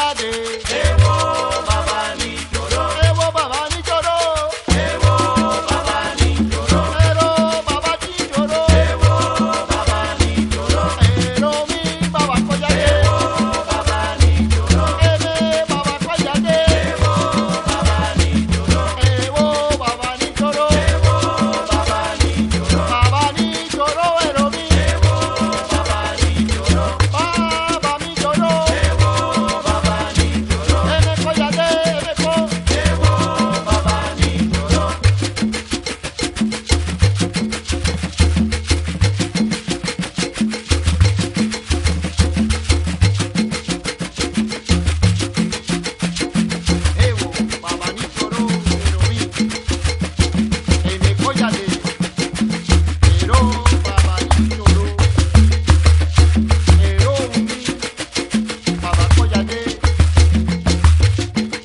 jáde.